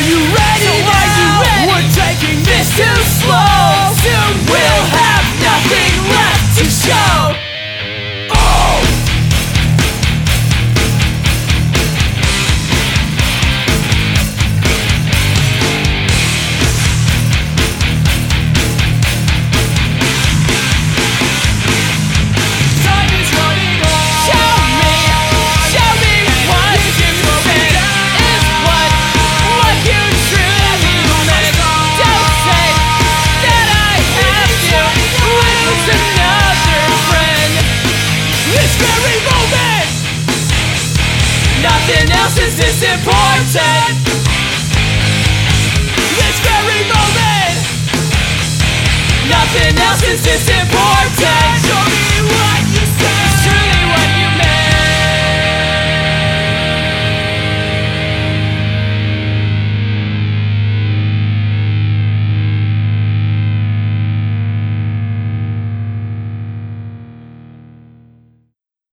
Are you ready? This very moment Nothing else is this important. This very moment. Nothing else is this important